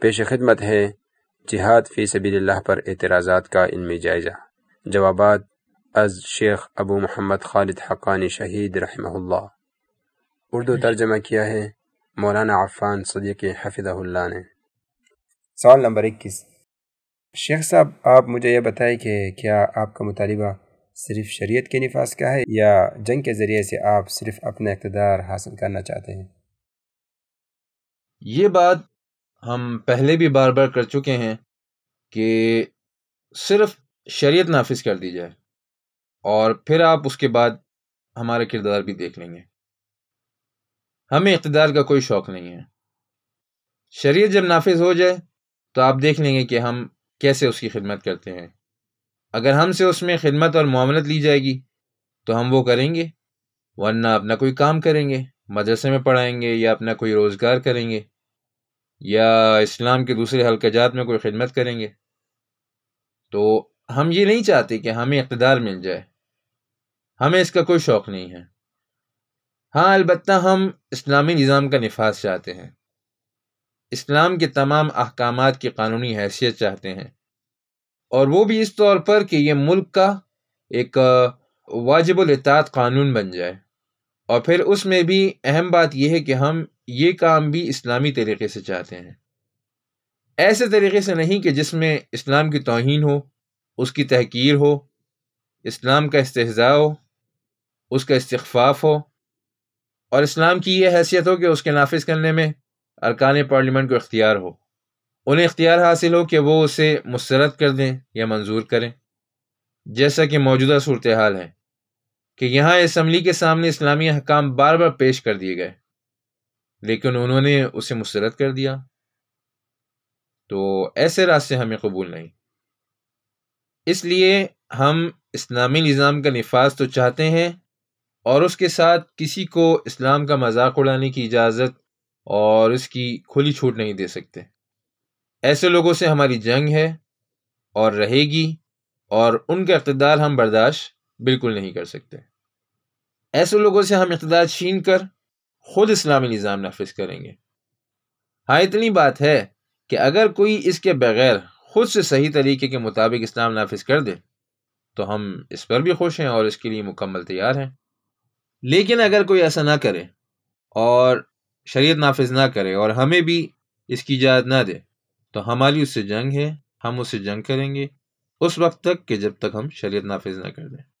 پیش خدمت ہے جہاد فی سبیل اللہ پر اعتراضات کا علمی جائزہ۔ جوابات از شیخ ابو محمد خالد حقانی شہید رحمہ اللہ۔ اردو ترجمہ کیا ہے؟ مولانا عفان صدیق حفظہ اللہ نے۔ سوال نمبر اکیس۔ شیخ صاحب آپ مجھے یہ بتائیں کہ کیا آپ کا مطالبہ صرف شریعت کے نفاذ کا ہے یا جنگ کے ذریعے سے آپ صرف اپنا اقتدار حاصل کرنا چاہتے ہیں؟ یہ بات ہم پہلے بھی بار بار کر چکے ہیں کہ صرف شریعت نافذ کر دی جائے اور پھر آپ اس کے بعد ہمارا کردار بھی دیکھ لیں گے۔ ہمیں اقتدار کا کوئی شوق نہیں ہے۔ شریعت جب نافذ ہو جائے تو آپ دیکھ لیں گے کہ ہم کیسے اس کی خدمت کرتے ہیں۔ اگر ہم سے اس میں خدمت اور معاملت لی جائے گی تو ہم وہ کریں گے، ورنہ اپنا کوئی کام کریں گے، مدرسے میں پڑھائیں گے یا اپنا کوئی روزگار کریں گے۔ یا اسلام کے دوسرے حلقہ جات میں کوئی خدمت کریں گے؟ تو ہم یہ نہیں چاہتے کہ ہمیں اقتدار مل جائے۔ ہمیں اس کا کوئی شوق نہیں ہے۔ ہاں البتہ ہم اسلامی نظام کا نفاذ چاہتے ہیں۔ اسلام کے تمام احکامات کی قانونی حیثیت چاہتے ہیں۔ اور وہ بھی اس طور پر کہ یہ ملک کا ایک واجب الاطاعت قانون بن جائے۔ اور پھر اس میں بھی اہم بات یہ ہے کہ ہم یہ کام بھی اسلامی طریقے سے چاہتے ہیں۔ ایسے طریقے سے نہیں کہ جس میں اسلام کی توہین ہو، اس کی تحقیر ہو، اسلام کا استحضاء ہو، اس کا استخفاف ہو۔ اور اسلام کی یہ حیثیت ہو کہ اس کے نافذ کرنے میں ارکان پارلیمنٹ کو اختیار ہو۔ انہیں اختیار حاصل ہو کہ وہ اسے مسترد کر دیں یا منظور کریں۔ جیسا کہ موجودہ صورتحال ہے کہ یہاں اسمبلی کے سامنے اسلامی حکام بار بار پیش کر دیے گئے۔ لیکن انہوں نے اسے مسترد کر دیا۔ تو ایسے راستے ہمیں قبول نہیں۔ اس لیے ہم اسلامی نظام کا نفاذ تو چاہتے ہیں اور اس کے ساتھ کسی کو اسلام کا مذاق اڑانے کی اجازت اور اس کی کھلی چھوٹ نہیں دے سکتے۔ ایسے لوگوں سے ہماری جنگ ہے اور رہے گی اور ان کا اقتدار ہم برداشت بالکل نہیں کر سکتے۔ ایسے لوگوں سے ہم اقتدار چھین کر خود اسلامی نظام نافذ کریں گے۔ ہاں اتنی بات ہے کہ اگر کوئی اس کے بغیر خود سے صحیح طریقے کے مطابق اسلام نافذ کر دے، تو ہم اس پر بھی خوش ہیں اور اس کے لیے مکمل تیار ہیں۔ لیکن اگر کوئی ایسا نہ کرے اور شریعت نافذ نہ کرے اور ہمیں بھی اس کی اجازت نہ دے، تو ہماری اس سے جنگ ہے، ہم اس سے جنگ کریں گے، اس وقت تک کہ جب تک ہم شریعت نافذ نہ کر دیں۔